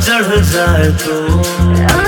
चढ़ जाए तो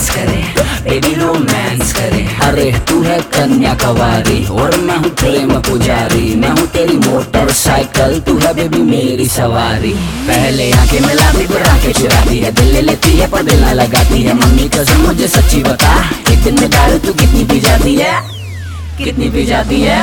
डांस करे। बेबी रोमांस करे। अरे तू है कन्या कवारी और मैं हूँ प्रेम पुजारी। मैं हूँ तेरी मोटरसाइकिल तू है बेबी मेरी सवारी। पहले आके मिलाती फिर आके चुराती है। दिल ले लेती है पर दिल लगाती है। मम्मी कसम मुझे सच्ची बता एक दिन में दारू तू कितनी पी जाती है? कितनी पी जाती है?